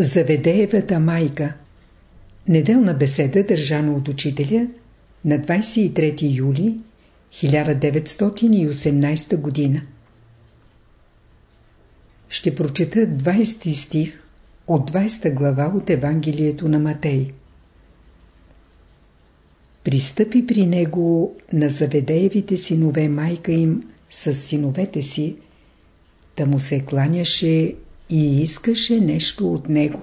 Заведеевата майка Неделна беседа държана от учителя на 23 юли 1918 година Ще прочета 20 стих от 20 глава от Евангелието на Матей. Пристъпи при него на заведеевите синове майка им с синовете си, да му се кланяше и искаше нещо от него.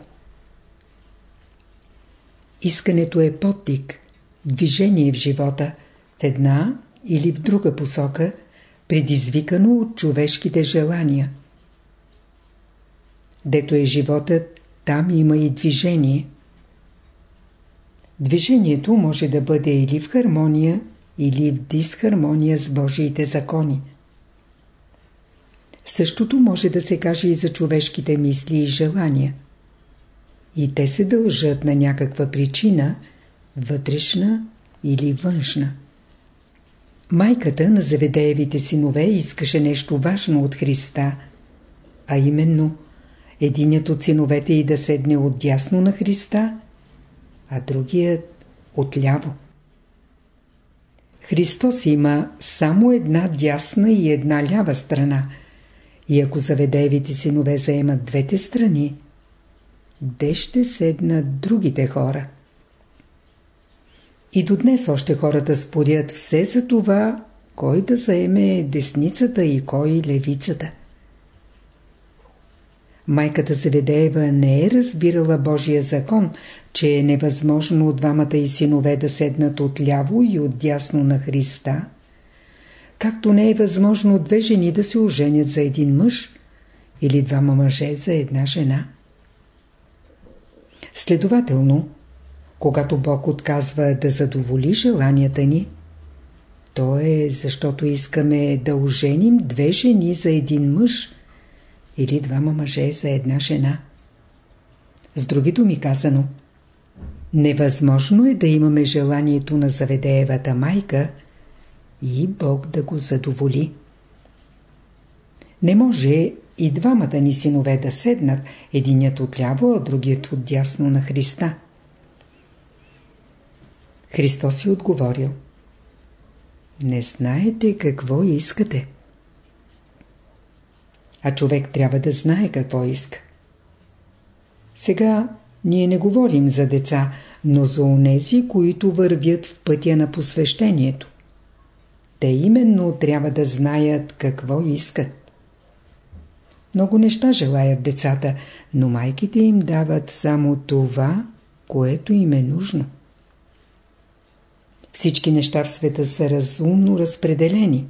Искането е подтик, движение в живота, в една или в друга посока, предизвикано от човешките желания. Дето е животът, там има и движение. Движението може да бъде или в хармония, или в дисхармония с Божиите закони. Същото може да се каже и за човешките мисли и желания. И те се дължат на някаква причина, вътрешна или външна. Майката на Заведеевите синове искаше нещо важно от Христа, а именно единят от синовете и да седне отдясно на Христа, а другият отляво. Христос има само една дясна и една лява страна – и ако заведевите синове заемат двете страни, де ще седнат другите хора? И до днес още хората спорят все за това, кой да заеме десницата и кой левицата. Майката Заведеева не е разбирала Божия закон, че е невъзможно двамата и синове да седнат отляво и отдясно на Христа – както не е възможно две жени да се оженят за един мъж или двама мъже за една жена. Следователно, когато Бог отказва да задоволи желанията ни, то е защото искаме да оженим две жени за един мъж или двама мъже за една жена. С други думи казано, невъзможно е да имаме желанието на Заведеевата майка – и Бог да го задоволи. Не може и двамата ни синове да седнат, единият отляво, а другият отдясно на Христа. Христос си отговорил. Не знаете какво искате. А човек трябва да знае какво иска. Сега ние не говорим за деца, но за онези, които вървят в пътя на посвещението. Те именно трябва да знаят какво искат. Много неща желаят децата, но майките им дават само това, което им е нужно. Всички неща в света са разумно разпределени.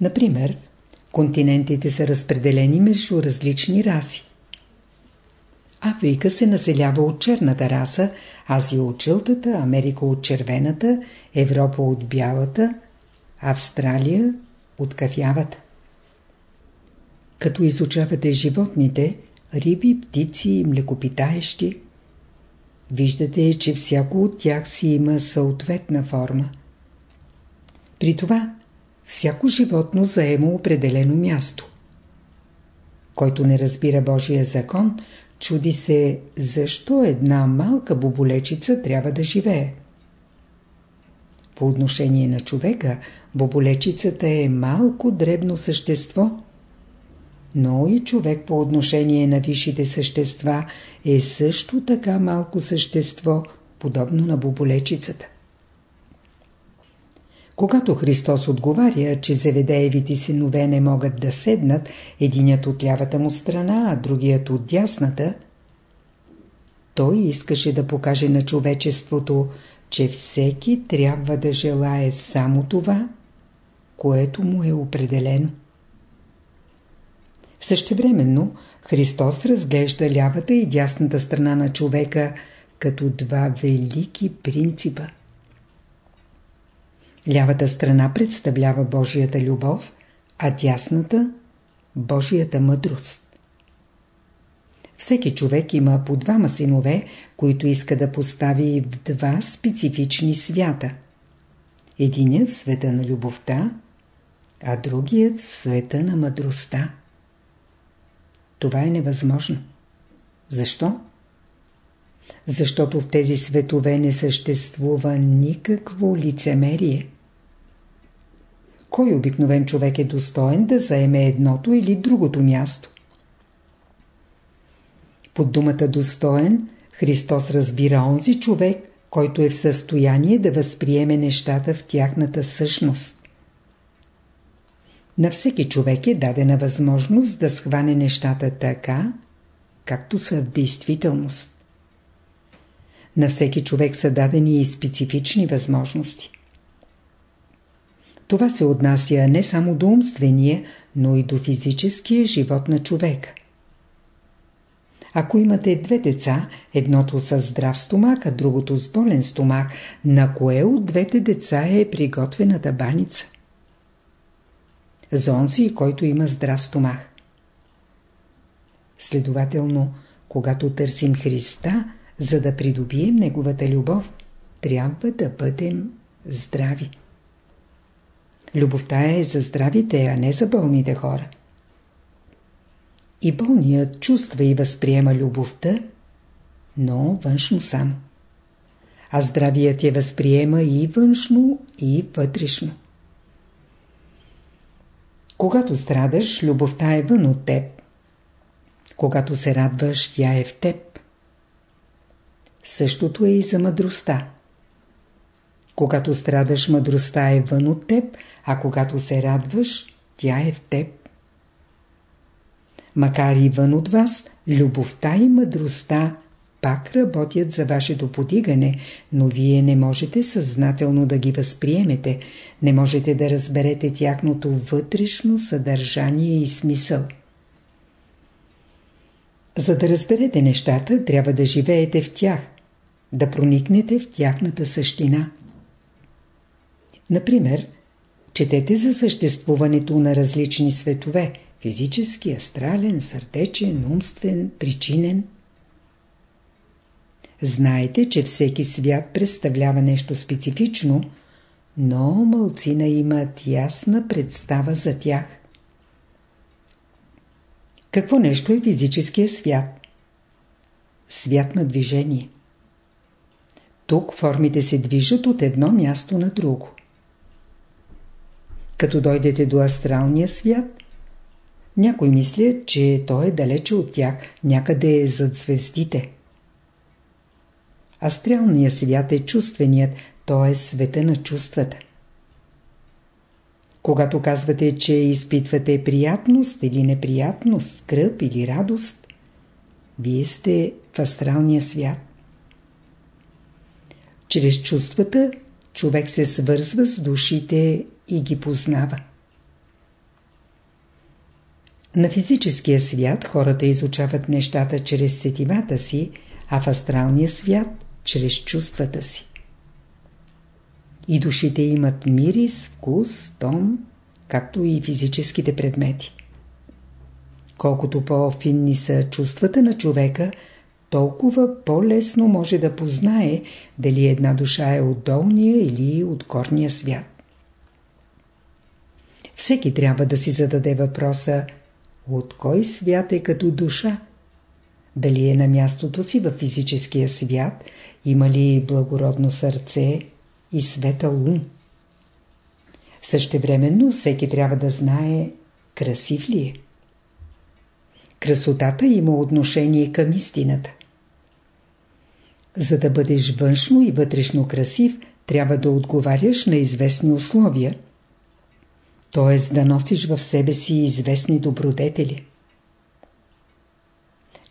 Например, континентите са разпределени между различни раси. Африка се населява от черната раса, Азия от жълтата, Америка от червената, Европа от бялата, Австралия от кафявата. Като изучавате животните, риби, птици и млекопитаещи, виждате, че всяко от тях си има съответна форма. При това, всяко животно заема определено място. Който не разбира Божия закон, Чуди се, защо една малка боболечица трябва да живее. По отношение на човека, боболечицата е малко дребно същество, но и човек по отношение на висшите същества е също така малко същество, подобно на боболечицата. Когато Христос отговаря, че Зеведеевите синове не могат да седнат, единят от лявата му страна, а другият от дясната, той искаше да покаже на човечеството, че всеки трябва да желае само това, което му е определено. Същевременно Христос разглежда лявата и дясната страна на човека като два велики принципа – Лявата страна представлява Божията любов, а дясната – Божията мъдрост. Всеки човек има по двама синове, които иска да постави в два специфични свята. Единият в света на любовта, а другият в света на мъдростта. Това е невъзможно. Защо? Защото в тези светове не съществува никакво лицемерие. Кой обикновен човек е достоен да заеме едното или другото място? Под думата достоен Христос разбира онзи човек, който е в състояние да възприеме нещата в тяхната същност. На всеки човек е дадена възможност да схване нещата така, както са в действителност. На всеки човек са дадени и специфични възможности. Това се отнася не само до умствения, но и до физическия живот на човека. Ако имате две деца, едното с здрав стомак, а другото с болен стомак, на кое от двете деца е приготвената баница? За онзи, който има здрав стомах. Следователно, когато търсим Христа, за да придобием Неговата любов, трябва да бъдем здрави. Любовта е за здравите, а не за болните хора. И болният чувства и възприема любовта, но външно само. А здравият я възприема и външно, и вътрешно. Когато страдаш, любовта е вън от теб. Когато се радваш, тя е в теб. Същото е и за мъдростта. Когато страдаш, мъдростта е вън от теб, а когато се радваш, тя е в теб. Макар и вън от вас, любовта и мъдростта пак работят за вашето подигане, но вие не можете съзнателно да ги възприемете, не можете да разберете тяхното вътрешно съдържание и смисъл. За да разберете нещата, трябва да живеете в тях, да проникнете в тяхната същина. Например, четете за съществуването на различни светове – физически, астрален, сърдечен, умствен, причинен. Знаете, че всеки свят представлява нещо специфично, но мълцина имат ясна представа за тях. Какво нещо е физическия свят? Свят на движение. Тук формите се движат от едно място на друго. Като дойдете до астралния свят, някой мислят, че той е далече от тях, някъде е зад звездите. Астралният свят е чувственият, т.е. света на чувствата. Когато казвате, че изпитвате приятност или неприятност, скръп или радост, вие сте в астралния свят. Чрез чувствата човек се свързва с душите и ги познава. На физическия свят хората изучават нещата чрез сетивата си, а в астралния свят – чрез чувствата си. И душите имат мирис, вкус, тон, както и физическите предмети. Колкото по-финни са чувствата на човека, толкова по-лесно може да познае дали една душа е от долния или от горния свят. Всеки трябва да си зададе въпроса от кой свят е като душа? Дали е на мястото си в физическия свят, има ли благородно сърце и светъл ум? Същевременно всеки трябва да знае красив ли е. Красотата има отношение към истината. За да бъдеш външно и вътрешно красив, трябва да отговаряш на известни условия – т.е. да носиш в себе си известни добродетели.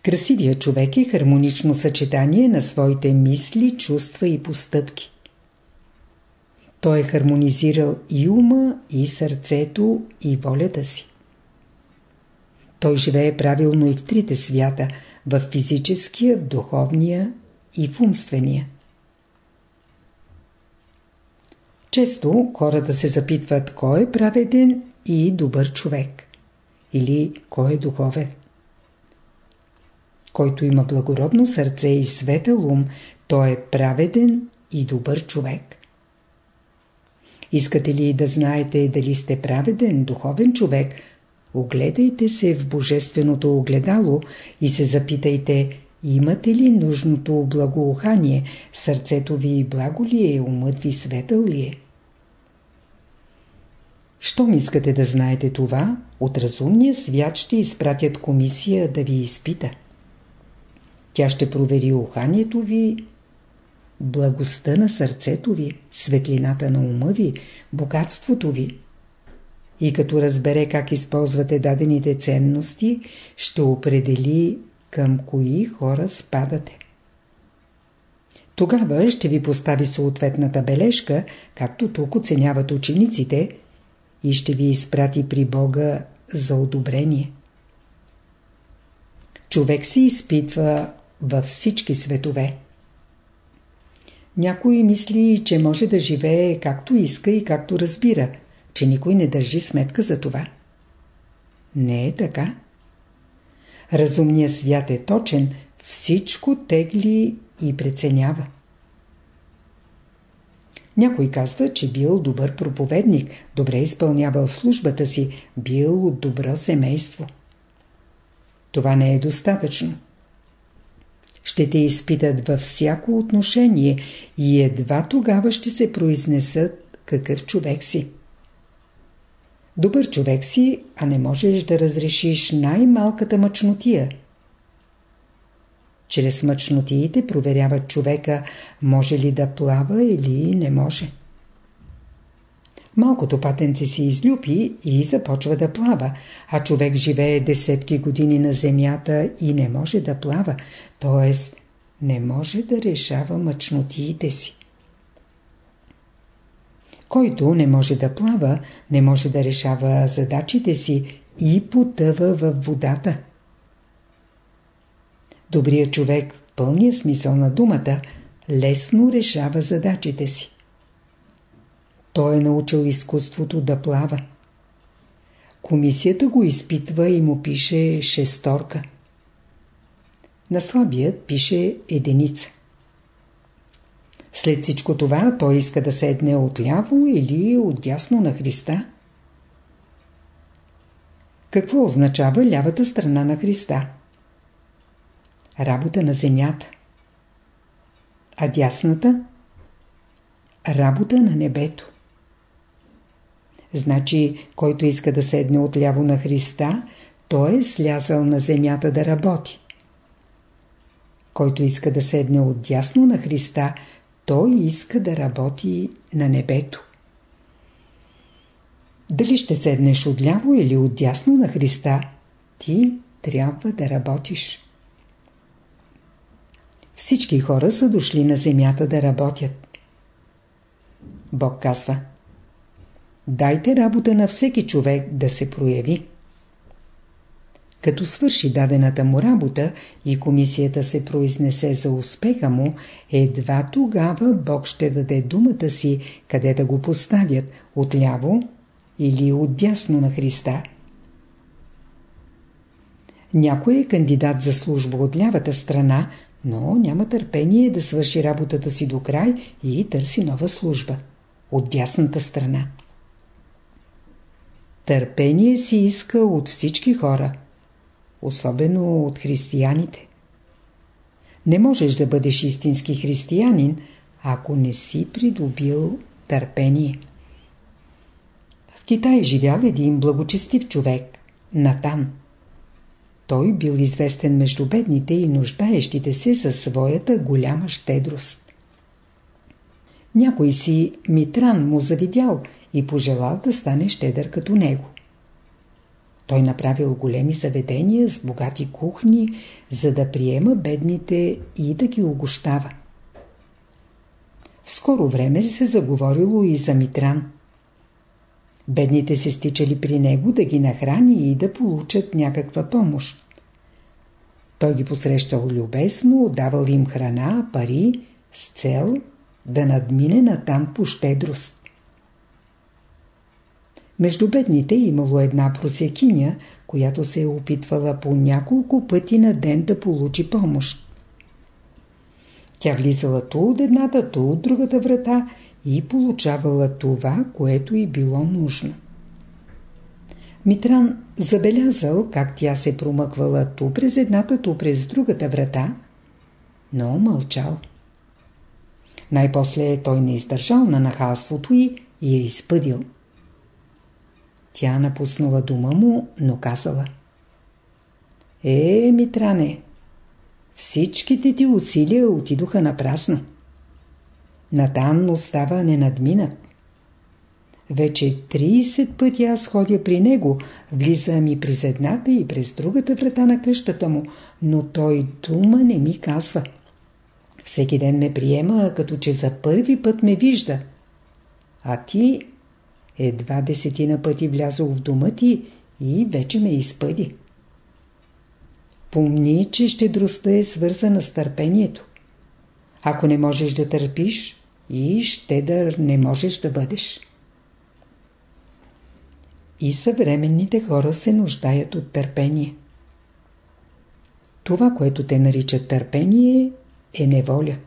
Красивият човек е хармонично съчетание на своите мисли, чувства и постъпки. Той е хармонизирал и ума, и сърцето, и волята си. Той живее правилно и в трите свята – в физическия, в духовния и в умствения. Често хората се запитват кой е праведен и добър човек. Или кой е духовен. Който има благородно сърце и светъл ум, той е праведен и добър човек. Искате ли да знаете дали сте праведен, духовен човек, огледайте се в божественото огледало и се запитайте Имате ли нужното благоухание? Сърцето ви благо ли е? Умът ви светъл ли е? Щом искате да знаете това, от разумния свят ще изпратят комисия да ви изпита. Тя ще провери уханието ви, благостта на сърцето ви, светлината на ума ви, богатството ви. И като разбере как използвате дадените ценности, ще определи към кои хора спадате. Тогава ще ви постави съответната бележка, както тук оценяват учениците, и ще ви изпрати при Бога за одобрение. Човек се изпитва във всички светове. Някой мисли, че може да живее както иска и както разбира, че никой не държи сметка за това. Не е така. Разумният свят е точен, всичко тегли и преценява. Някой казва, че бил добър проповедник, добре изпълнявал службата си, бил от добро семейство. Това не е достатъчно. Ще те изпитат във всяко отношение и едва тогава ще се произнесат какъв човек си. Добър човек си, а не можеш да разрешиш най-малката мъчнотия. Чрез мъчнотиите проверяват човека, може ли да плава или не може. Малкото патенце си излюпи и започва да плава, а човек живее десетки години на земята и не може да плава, т.е. не може да решава мъчнотиите си. Който не може да плава, не може да решава задачите си и потъва във водата. Добрият човек в пълния смисъл на думата лесно решава задачите си. Той е научил изкуството да плава. Комисията го изпитва и му пише шесторка. На слабият пише единица. След всичко това той иска да седне отляво или отдясно на Христа. Какво означава лявата страна на Христа? Работа на земята. А дясната? Работа на небето. Значи, който иска да седне отляво на Христа, той е слязал на земята да работи. Който иска да седне отдясно на Христа, той иска да работи на небето. Дали ще седнеш отляво или отдясно на Христа, ти трябва да работиш. Всички хора са дошли на земята да работят. Бог казва Дайте работа на всеки човек да се прояви. Като свърши дадената му работа и комисията се произнесе за успеха му, едва тогава Бог ще даде думата си, къде да го поставят, отляво или отдясно на Христа. Някой е кандидат за служба от лявата страна, но няма търпение да свърши работата си до край и търси нова служба от дясната страна. Търпение си иска от всички хора – особено от християните. Не можеш да бъдеш истински християнин, ако не си придобил търпение. В Китай живял един благочестив човек, Натан. Той бил известен между бедните и нуждаещите се със своята голяма щедрост. Някой си Митран му завидял и пожелал да стане щедър като него. Той направил големи заведения с богати кухни, за да приема бедните и да ги огощава. В скоро време се заговорило и за Митран. Бедните се стичали при него да ги нахрани и да получат някаква помощ. Той ги посрещал любезно, давал им храна, пари, с цел да надмине натам по щедрост. Между бедните имало една просекиня, която се е опитвала по няколко пъти на ден да получи помощ. Тя влизала то от едната, то от другата врата и получавала това, което й било нужно. Митран забелязал как тя се промъквала то през едната, то през другата врата но мълчал. Най-после той не издържал на нахалството и, и е изпъдил. Тя напуснала дома му, но казала. Е, Митране, всичките ти усилия отидоха напрасно. Натан остава ненадминат. Вече 30 пъти аз ходя при него, влизам и през едната и през другата врата на къщата му, но той дума не ми казва. Всеки ден ме приема, като че за първи път ме вижда. А ти едва десетина пъти влязох в дома ти и вече ме изпъди. Помни, че щедростта е свързана с търпението. Ако не можеш да търпиш, и щедър не можеш да бъдеш. И съвременните хора се нуждаят от търпение. Това, което те наричат търпение, е неволя.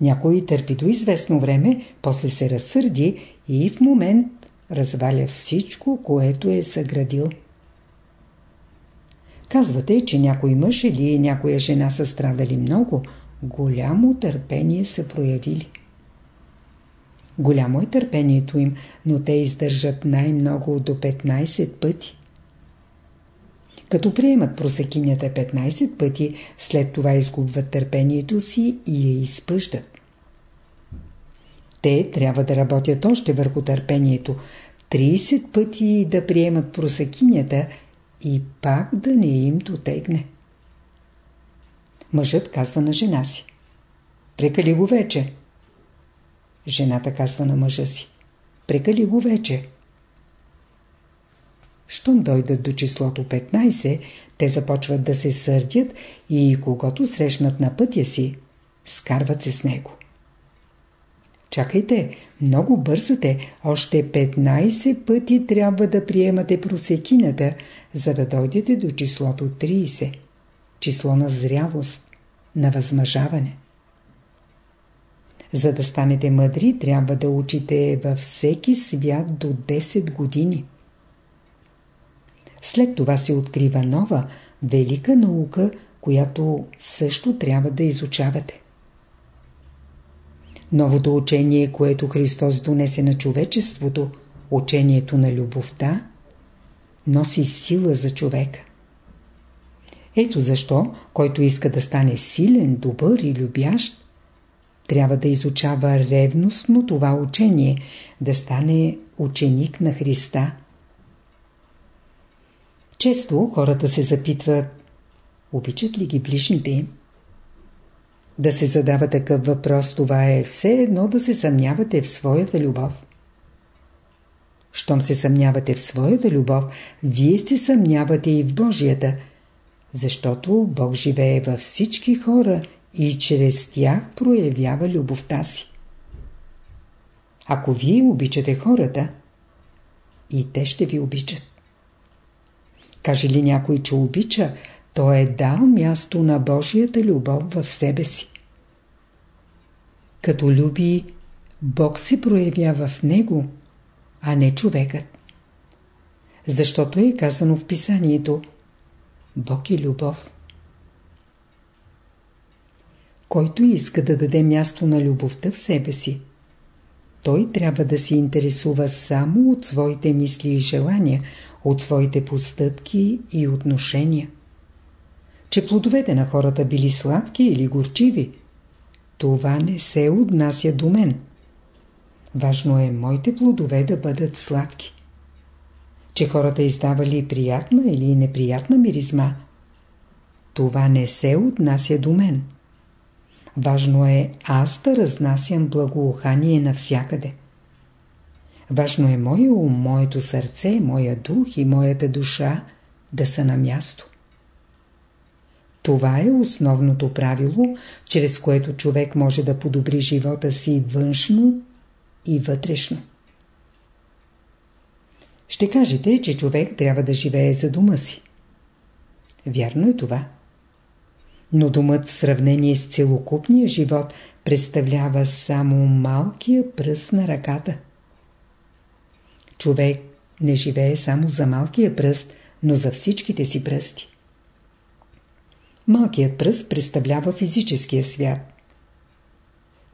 Някой търпи до известно време, после се разсърди и в момент разваля всичко, което е съградил. Казвате, че някой мъж или някоя жена са страдали много, голямо търпение са проявили. Голямо е търпението им, но те издържат най-много до 15 пъти. Като приемат просекинята 15 пъти, след това изгубват търпението си и я изпъждат. Те трябва да работят още върху търпението, 30 пъти да приемат просекинята и пак да не им дотегне. Мъжът казва на жена си. Прекали го вече. Жената казва на мъжа си. Прекали го вече. Щом дойдат до числото 15, те започват да се сърдят и когато срещнат на пътя си, скарват се с него. Чакайте, много бързате, още 15 пъти трябва да приемате просекината, за да дойдете до числото 30. Число на зрялост, на възмъжаване. За да станете мъдри, трябва да учите във всеки свят до 10 години. След това се открива нова, велика наука, която също трябва да изучавате. Новото учение, което Христос донесе на човечеството, учението на любовта, носи сила за човека. Ето защо, който иска да стане силен, добър и любящ, трябва да изучава ревностно това учение, да стане ученик на Христа. Често хората се запитват, обичат ли ги ближните им? Да се задава такъв въпрос, това е все едно да се съмнявате в своята любов. Щом се съмнявате в своята любов, вие се съмнявате и в Божията, защото Бог живее във всички хора и чрез тях проявява любовта си. Ако вие обичате хората, и те ще ви обичат. Каже ли някой, че обича, то е дал място на Божията любов в себе си. Като люби, Бог се проявява в него, а не човекът. Защото е казано в писанието Бог е любов. Който иска да даде място на любовта в себе си, той трябва да се интересува само от своите мисли и желания, от своите постъпки и отношения. Че плодовете на хората били сладки или горчиви, това не се отнася до мен. Важно е моите плодове да бъдат сладки. Че хората издавали приятна или неприятна миризма, това не се отнася до мен. Важно е аз да разнасям благоухание навсякъде. Важно е моя ум, моето сърце, моя дух и моята душа да са на място. Това е основното правило, чрез което човек може да подобри живота си външно и вътрешно. Ще кажете, че човек трябва да живее за дома си. Вярно е това но домът в сравнение с целокупния живот представлява само малкия пръст на ръката. Човек не живее само за малкия пръст, но за всичките си пръсти. Малкият пръст представлява физическия свят.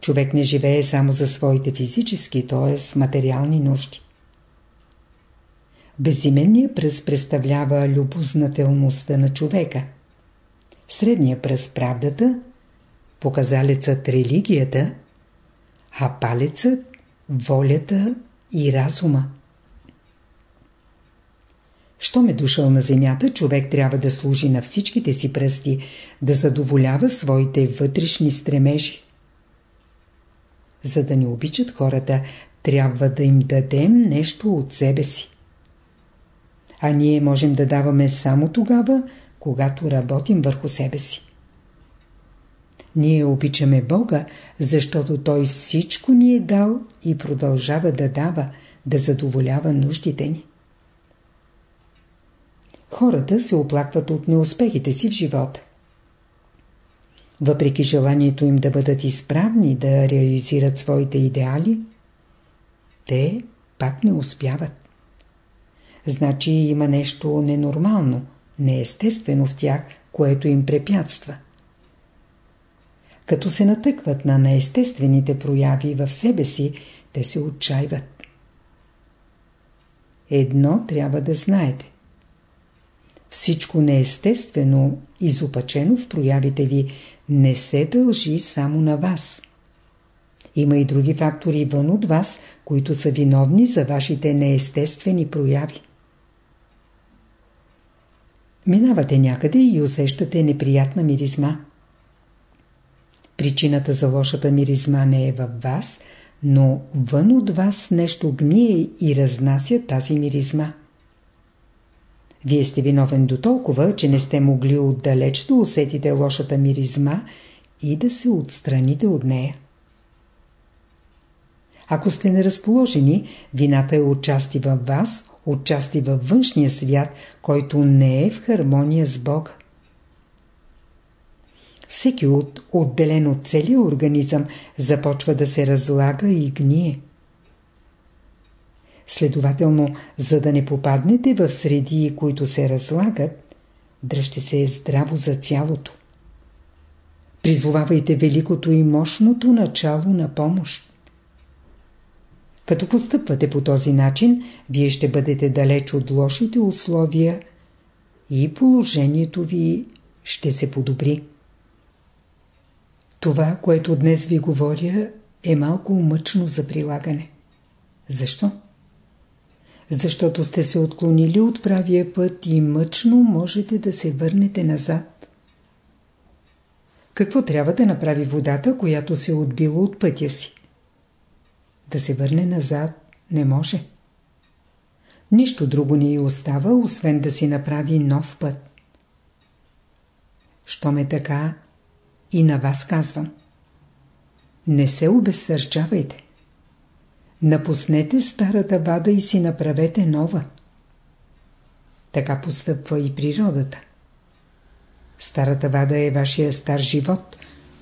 Човек не живее само за своите физически, т.е. материални нужди. Безименният пръст представлява любознателността на човека. Средният пръст правдата, показалецът религията, а палецът волята и разума. Щом е дошъл на земята, човек трябва да служи на всичките си пръсти, да задоволява своите вътрешни стремежи. За да ни обичат хората, трябва да им дадем нещо от себе си. А ние можем да даваме само тогава, когато работим върху себе си. Ние обичаме Бога, защото Той всичко ни е дал и продължава да дава, да задоволява нуждите ни. Хората се оплакват от неуспехите си в живота. Въпреки желанието им да бъдат изправни, да реализират своите идеали, те пак не успяват. Значи има нещо ненормално, неестествено в тях, което им препятства. Като се натъкват на неестествените прояви в себе си, те се отчаиват. Едно трябва да знаете. Всичко неестествено, изопачено в проявите ви, не се дължи само на вас. Има и други фактори вън от вас, които са виновни за вашите неестествени прояви. Минавате някъде и усещате неприятна миризма. Причината за лошата миризма не е във вас, но вън от вас нещо гние и разнася тази миризма. Вие сте виновен до толкова, че не сте могли отдалеч да усетите лошата миризма и да се отстраните от нея. Ако сте неразположени, вината е отчасти във вас, отчасти във външния свят, който не е в хармония с Бога. Всеки от отделен от целия организъм започва да се разлага и гние. Следователно, за да не попаднете в среди, които се разлагат, дръжте се здраво за цялото. Призовавайте великото и мощното начало на помощ. Като постъпвате по този начин, вие ще бъдете далеч от лошите условия и положението ви ще се подобри. Това, което днес ви говоря, е малко мъчно за прилагане. Защо? Защото сте се отклонили от правия път и мъчно можете да се върнете назад. Какво трябва да направи водата, която се е отбила от пътя си? Да се върне назад не може. Нищо друго не й остава, освен да си направи нов път. Що ме така, и на вас казвам. Не се обезсърчавайте. Напуснете старата вада и си направете нова. Така постъпва и природата. Старата вада е вашия стар живот.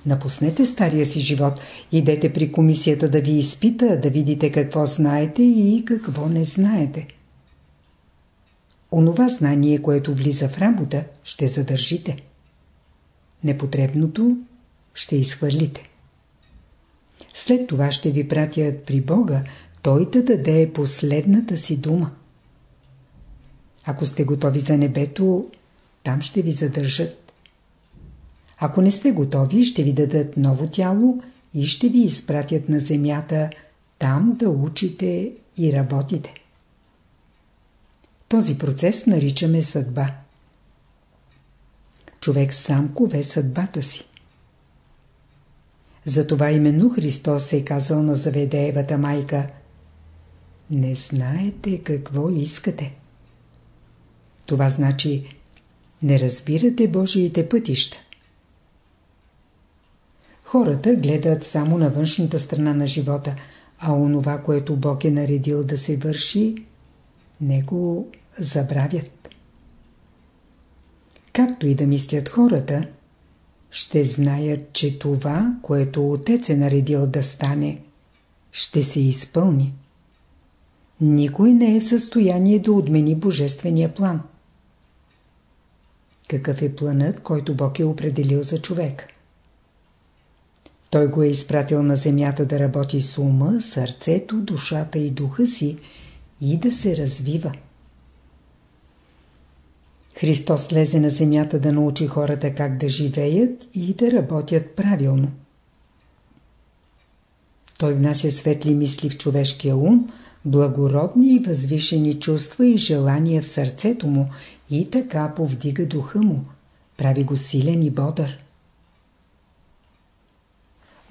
Напуснете стария си живот. Идете при комисията да ви изпита, да видите какво знаете и какво не знаете. Онова знание, което влиза в работа, ще задържите. Непотребното ще изхвърлите. След това ще ви пратят при Бога, Той да даде последната си дума. Ако сте готови за небето, там ще ви задържат. Ако не сте готови, ще ви дадат ново тяло и ще ви изпратят на земята, там да учите и работите. Този процес наричаме съдба. Човек сам кове съдбата си. Затова именно Христос е казал на Заведеевата майка Не знаете какво искате. Това значи не разбирате Божиите пътища. Хората гледат само на външната страна на живота, а онова, което Бог е наредил да се върши, не го забравят. Както и да мислят хората, ще знаят, че това, което Отец е наредил да стане, ще се изпълни. Никой не е в състояние да отмени Божествения план. какъв е планът, който Бог е определил за човек. Той го е изпратил на земята да работи с ума, сърцето, душата и духа си и да се развива. Христос слезе на земята да научи хората как да живеят и да работят правилно. Той внася светли мисли в човешкия ум, благородни и възвишени чувства и желания в сърцето му и така повдига духа му, прави го силен и бодър.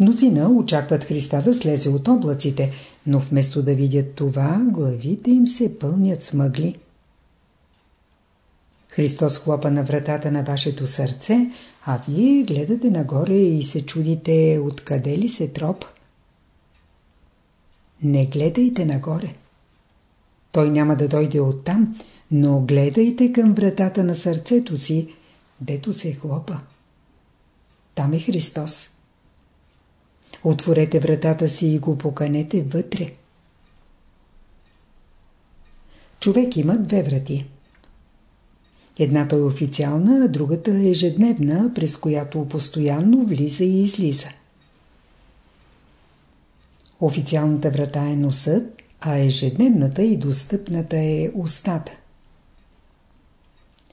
Мнозина очакват Христа да слезе от облаците, но вместо да видят това, главите им се пълнят с мъгли. Христос хлопа на вратата на вашето сърце, а вие гледате нагоре и се чудите откъде ли се троп. Не гледайте нагоре. Той няма да дойде оттам, но гледайте към вратата на сърцето си, дето се хлопа. Там е Христос. Отворете вратата си и го поканете вътре. Човек има две врати. Едната е официална, а другата е ежедневна, през която постоянно влиза и излиза. Официалната врата е носът, а ежедневната и достъпната е устата.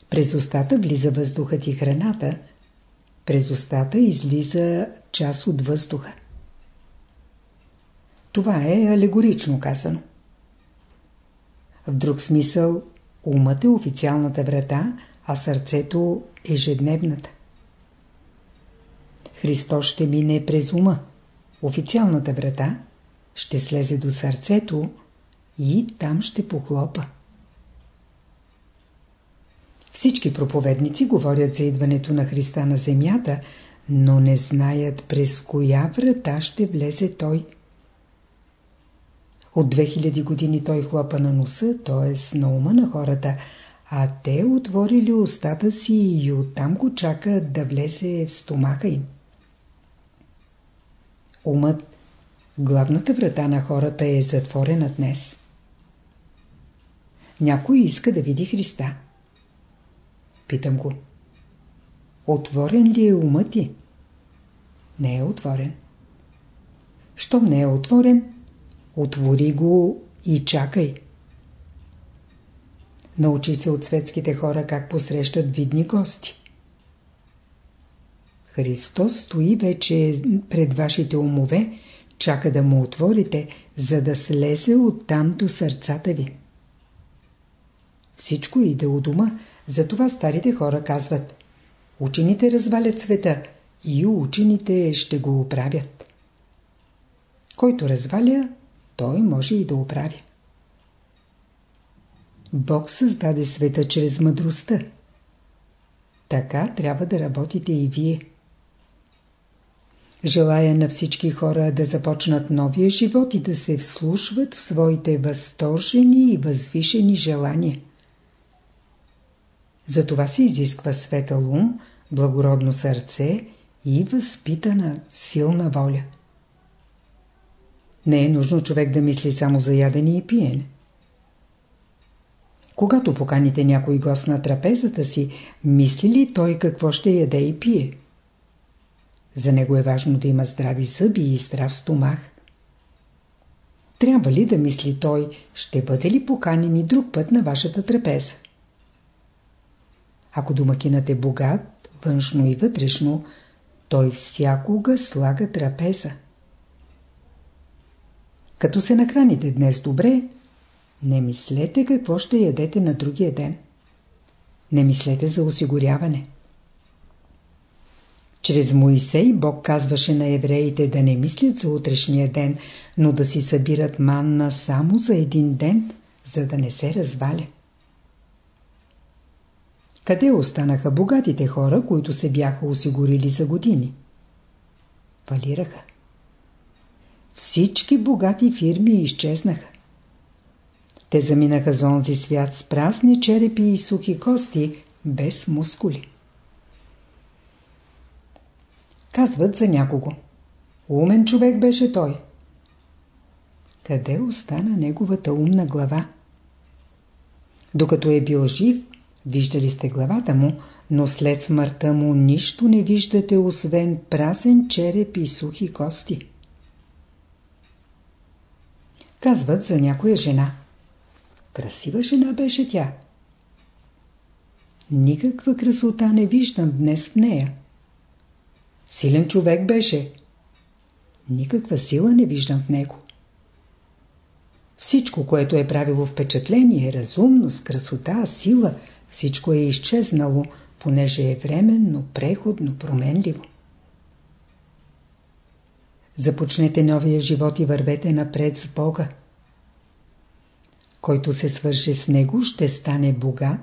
През устата влиза въздухът и храната, през устата излиза част от въздуха. Това е алегорично казано. В друг смисъл, умът е официалната врата, а сърцето – ежедневната. Христос ще мине през ума, официалната врата, ще слезе до сърцето и там ще похлопа. Всички проповедници говорят за идването на Христа на земята, но не знаят през коя врата ще влезе Той – от 2000 години той хлопа на носа, т.е. на ума на хората, а те отворили устата си и оттам го чакат да влезе в стомаха им. Умът, главната врата на хората е затворена днес. Някой иска да види Христа. Питам го. Отворен ли е умът ти? Не е отворен. Щом не е отворен, Отвори го и чакай. Научи се от светските хора как посрещат видни гости. Христос стои вече пред вашите умове, чака да му отворите, за да слезе оттам до сърцата ви. Всичко иде у дома, затова старите хора казват Учените развалят света и учените ще го оправят. Който разваля, той може и да оправи. Бог създаде света чрез мъдростта. Така трябва да работите и вие. Желая на всички хора да започнат новия живот и да се вслушват в своите възторжени и възвишени желания. За това се изисква светъл ум, благородно сърце и възпитана силна воля. Не е нужно човек да мисли само за ядене и пиене. Когато поканите някой гост на трапезата си, мисли ли той какво ще яде и пие? За него е важно да има здрави зъби и здрав стомах. Трябва ли да мисли той, ще бъде ли поканен и друг път на вашата трапеза? Ако домакинът е богат, външно и вътрешно, той всякога слага трапеза. Като се нахраните днес добре, не мислете какво ще ядете на другия ден. Не мислете за осигуряване. Чрез Моисей Бог казваше на евреите да не мислят за утрешния ден, но да си събират манна само за един ден, за да не се разваля. Къде останаха богатите хора, които се бяха осигурили за години? Фалираха. Всички богати фирми изчезнаха. Те заминаха за онзи свят с прасни черепи и сухи кости, без мускули. Казват за някого. Умен човек беше той. Къде остана неговата умна глава? Докато е бил жив, Виждали сте главата му, но след смъртта му нищо не виждате, освен празен череп и сухи кости. Казват за някоя жена. Красива жена беше тя. Никаква красота не виждам днес в нея. Силен човек беше. Никаква сила не виждам в него. Всичко, което е правило впечатление, разумност, красота, сила, всичко е изчезнало, понеже е временно, преходно, променливо. Започнете новия живот и вървете напред с Бога. Който се свърже с Него, ще стане богат,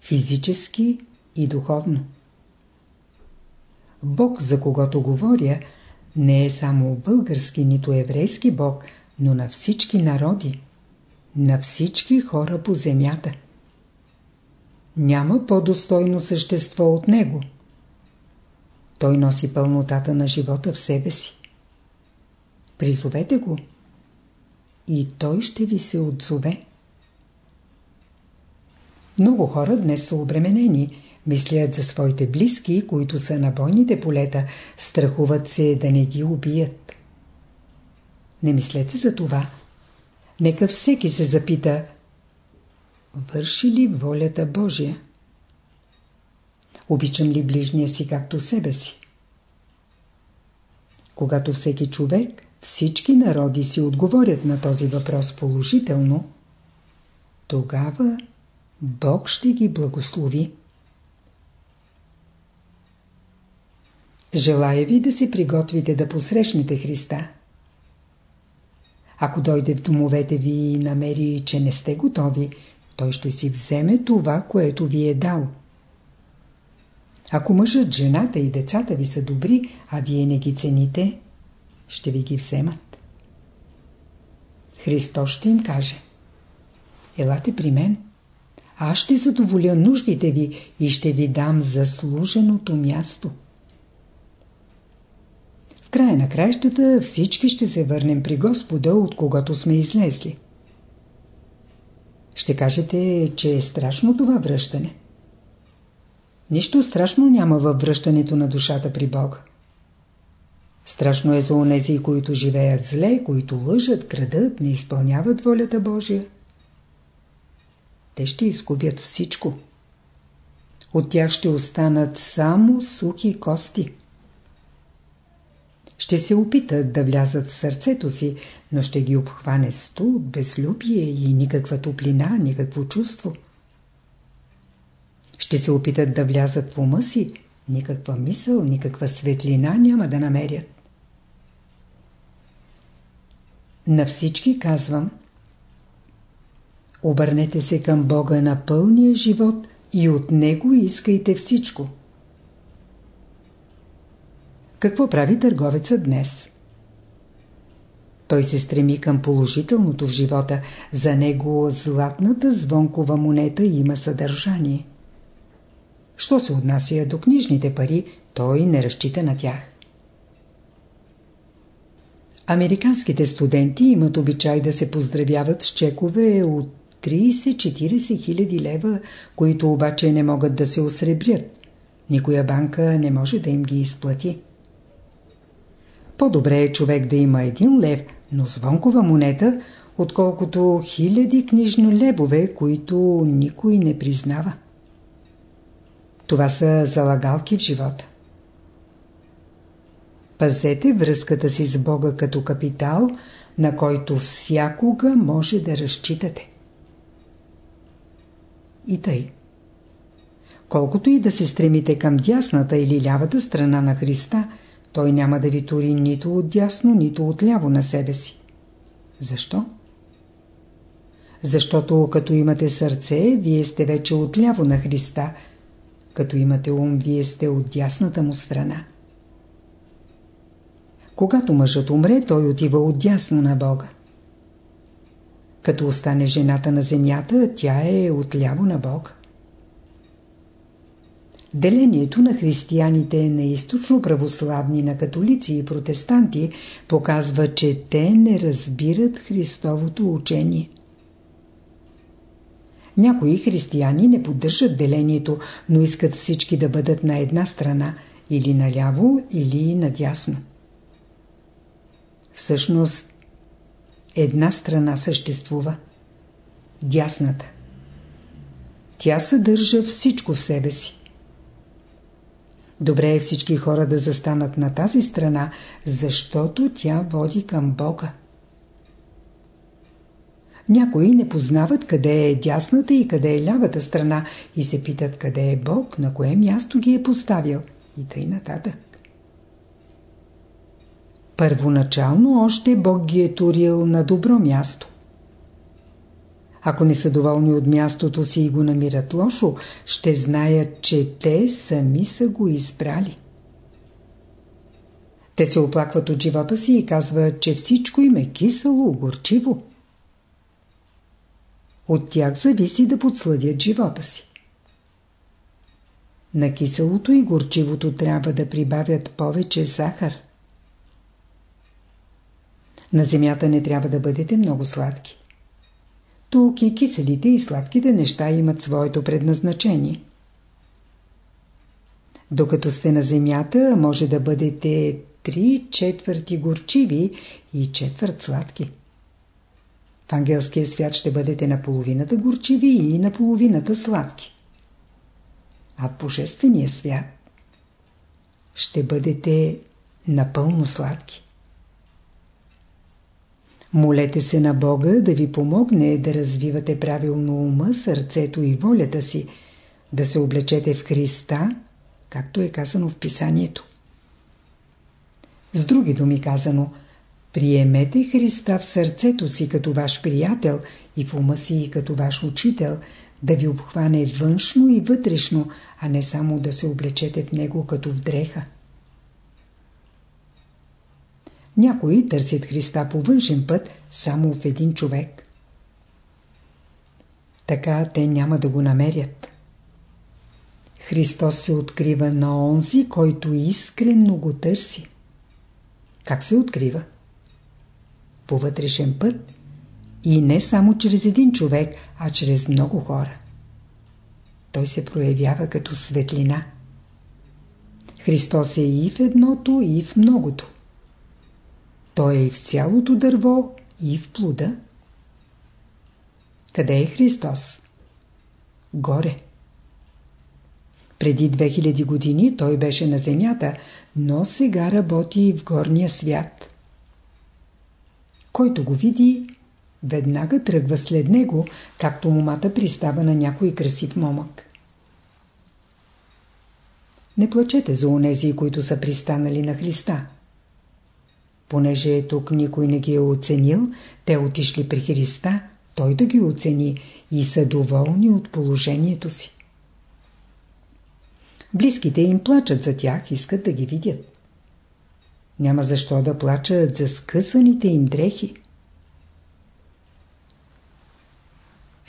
физически и духовно. Бог, за когото говоря, не е само български, нито еврейски Бог, но на всички народи, на всички хора по земята. Няма по-достойно същество от него. Той носи пълнотата на живота в себе си. Призовете го и той ще ви се отзове. Много хора днес са обременени, мислят за своите близки, които са на бойните полета, страхуват се да не ги убият. Не мислете за това. Нека всеки се запита, върши ли волята Божия? Обичам ли ближния си както себе си? Когато всеки човек, всички народи си отговорят на този въпрос положително, тогава Бог ще ги благослови. Желая ви да се приготвите да посрещнете Христа. Ако дойде в домовете ви и намери, че не сте готови, той ще си вземе това, което ви е дал. Ако мъжът, жената и децата ви са добри, а вие не ги цените, ще ви ги вземат. Христос ще им каже Елате при мен, аз ще задоволя нуждите ви и ще ви дам заслуженото място. В края на краищата всички ще се върнем при Господа, от когото сме излезли. Ще кажете, че е страшно това връщане. Нищо страшно няма във връщането на душата при Бога. Страшно е за онези, които живеят зле, които лъжат, крадат, не изпълняват волята Божия. Те ще изгубят всичко. От тях ще останат само сухи кости. Ще се опитат да влязат в сърцето си, но ще ги обхване студ, безлюбие и никаква топлина, никакво чувство. Ще се опитат да влязат в ума си, никаква мисъл, никаква светлина няма да намерят. На всички казвам Обърнете се към Бога на пълния живот и от Него искайте всичко. Какво прави търговецът днес? Той се стреми към положителното в живота. За него златната звонкова монета има съдържание. Що се отнася до книжните пари, той не разчита на тях. Американските студенти имат обичай да се поздравяват с чекове от 30-40 хиляди лева, които обаче не могат да се осребрят. Никоя банка не може да им ги изплати. По-добре е човек да има един лев, но звонкова монета, отколкото хиляди книжно лебове, които никой не признава. Това са залагалки в живота. Пазете връзката си с Бога като капитал, на който всякога може да разчитате. И тъй. Колкото и да се стремите към дясната или лявата страна на Христа, той няма да ви тури нито от дясно, нито от ляво на себе си. Защо? Защото като имате сърце, вие сте вече отляво на Христа, като имате ум, вие сте от дясната му страна. Когато мъжът умре, той отива отдясно на Бога. Като остане жената на земята, тя е отляво на Бога. Делението на християните на източно православни, на католици и протестанти показва, че те не разбират Христовото учение. Някои християни не поддържат делението, но искат всички да бъдат на една страна, или наляво, или надясно. Всъщност, една страна съществува – дясната. Тя съдържа всичко в себе си. Добре е всички хора да застанат на тази страна, защото тя води към Бога. Някои не познават къде е дясната и къде е лявата страна и се питат къде е Бог, на кое място ги е поставил и тъй нататък. Първоначално още Бог ги е турил на добро място. Ако не са доволни от мястото си и го намират лошо, ще знаят, че те сами са го избрали. Те се оплакват от живота си и казват, че всичко им е кисело, горчиво. От тях зависи да подсладят живота си. На киселото и горчивото трябва да прибавят повече захар. На земята не трябва да бъдете много сладки. Тук и киселите и сладките неща имат своето предназначение. Докато сте на земята, може да бъдете три четвърти горчиви и четвърт сладки. В ангелския свят ще бъдете на половината горчиви и на половината сладки. А в божествения свят ще бъдете напълно сладки. Молете се на Бога да ви помогне да развивате правилно ума, сърцето и волята си, да се облечете в Христа, както е казано в Писанието. С други думи казано, приемете Христа в сърцето си като ваш приятел и в ума си като ваш учител, да ви обхване външно и вътрешно, а не само да се облечете в Него като в дреха. Някои търсят Христа по външен път само в един човек. Така те няма да го намерят. Христос се открива на онзи, който искрено го търси. Как се открива? По вътрешен път и не само чрез един човек, а чрез много хора. Той се проявява като светлина. Христос е и в едното, и в многото. Той е и в цялото дърво, и в плуда. Къде е Христос? Горе. Преди 2000 години той беше на земята, но сега работи в горния свят. Който го види, веднага тръгва след него, както момата пристава на някой красив момък. Не плачете за онези, които са пристанали на Христа. Понеже тук никой не ги е оценил, те отишли при Христа, той да ги оцени и са доволни от положението си. Близките им плачат за тях, искат да ги видят. Няма защо да плачат за скъсаните им дрехи.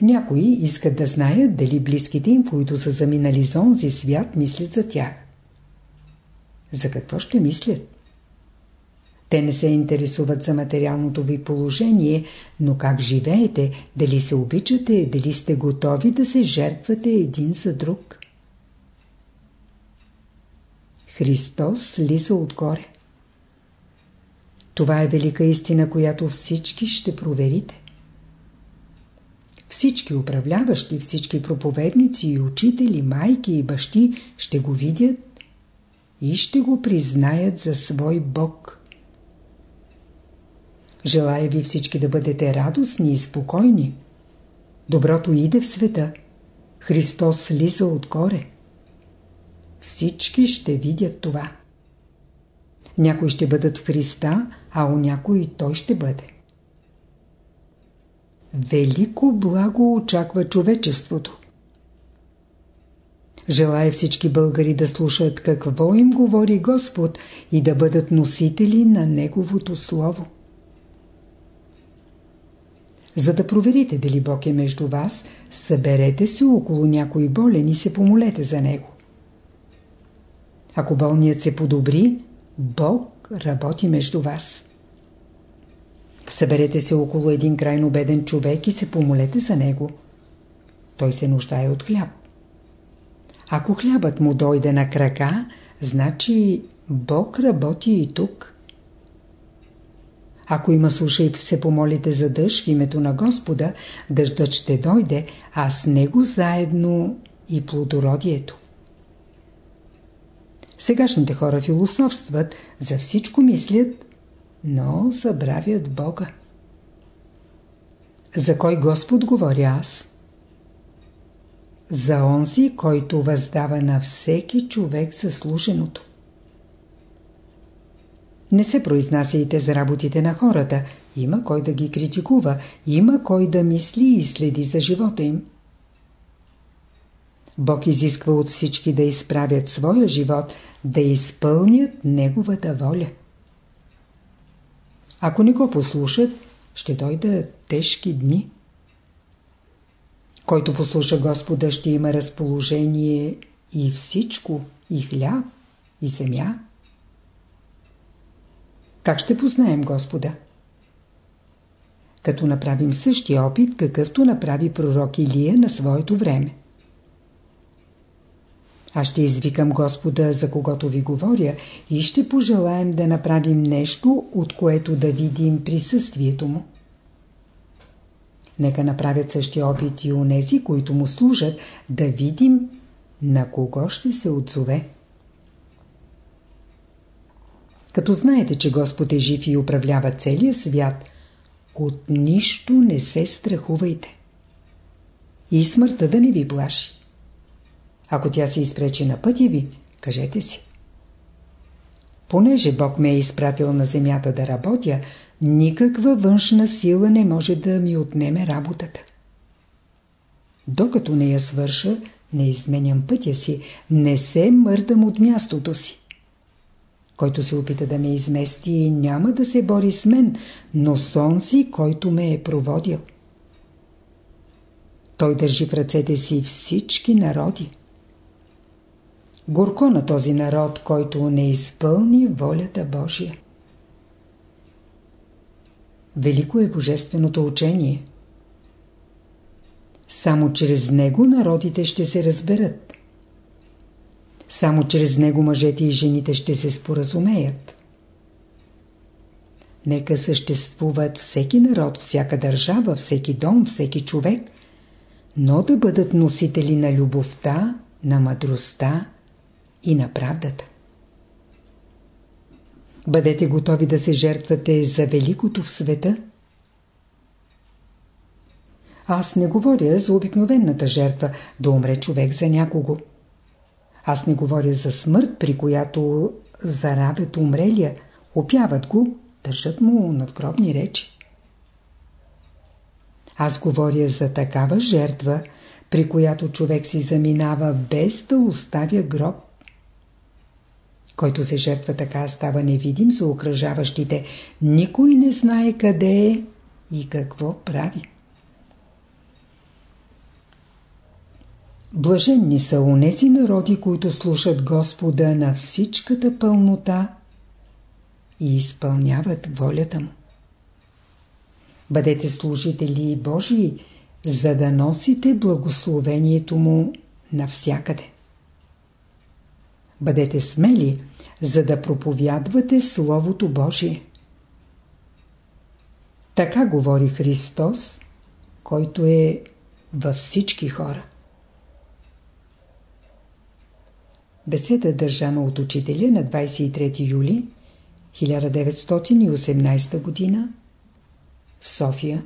Някои искат да знаят дали близките им, които са заминали за свят, мислят за тях. За какво ще мислят? Те не се интересуват за материалното ви положение, но как живеете, дали се обичате, дали сте готови да се жертвате един за друг. Христос слиза отгоре. Това е велика истина, която всички ще проверите. Всички управляващи, всички проповедници и учители, майки и бащи ще го видят и ще го признаят за свой Бог. Желая ви всички да бъдете радостни и спокойни. Доброто иде в света. Христос слиза отгоре. Всички ще видят това. Някои ще бъдат в Христа, а у някои Той ще бъде. Велико благо очаква човечеството. Желая всички българи да слушат какво им говори Господ и да бъдат носители на Неговото Слово. За да проверите дали Бог е между вас, съберете се около някой болен и се помолете за него. Ако болният се подобри, Бог работи между вас. Съберете се около един крайно беден човек и се помолете за него. той се нуждае от хляб. Ако хлябът му дойде на крака, значи Бог работи и тук. Ако има суша и се помолите за дъжд в името на Господа, дъждът ще дойде, а с него заедно и плодородието. Сегашните хора философстват, за всичко мислят, но забравят Бога. За кой Господ говоря аз? За онзи, който въздава на всеки човек заслуженото. Не се произнасяйте за работите на хората. Има кой да ги критикува, има кой да мисли и следи за живота им. Бог изисква от всички да изправят своя живот, да изпълнят Неговата воля. Ако не го послушат, ще дойдат тежки дни. Който послуша Господа, ще има разположение и всичко, и хляб, и земя. Как ще познаем Господа? Като направим същия опит, какъвто направи пророк Илия на своето време. Аз ще извикам Господа, за когото ви говоря, и ще пожелаем да направим нещо, от което да видим присъствието му. Нека направят същия опит и нези, които му служат, да видим на кого ще се отзове. Като знаете, че Господ е жив и управлява целия свят, от нищо не се страхувайте. И смъртта да не ви плаши. Ако тя се изпречи на пътя ви, кажете си. Понеже Бог ме е изпратил на земята да работя, никаква външна сила не може да ми отнеме работата. Докато не я свърша, не изменям пътя си, не се мърдам от мястото си. Който се опита да ме измести, няма да се бори с мен, но с онзи, който ме е проводил. Той държи в ръцете си всички народи. Горко на този народ, който не изпълни волята Божия. Велико е божественото учение. Само чрез него народите ще се разберат. Само чрез него мъжете и жените ще се споразумеят. Нека съществуват всеки народ, всяка държава, всеки дом, всеки човек, но да бъдат носители на любовта, на мъдростта и на правдата. Бъдете готови да се жертвате за великото в света. Аз не говоря за обикновената жертва, да умре човек за някого. Аз не говоря за смърт, при която заравят умрелия, опяват го, държат му надгробни речи. Аз говоря за такава жертва, при която човек си заминава без да оставя гроб. Който се жертва така става невидим за окръжаващите. Никой не знае къде е и какво прави. Блаженни са унези народи, които слушат Господа на всичката пълнота и изпълняват волята Му. Бъдете служители Божии, за да носите благословението Му навсякъде. Бъдете смели, за да проповядвате Словото Божие. Така говори Христос, който е във всички хора. Беседа държана от учителя на 23 юли 1918 г. в София